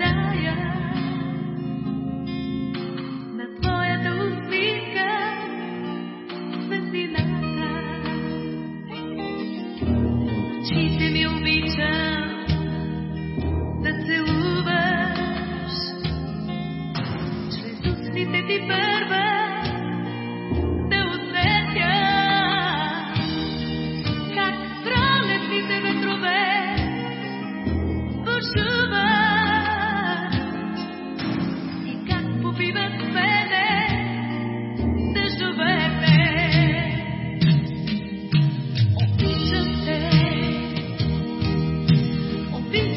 da da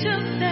took the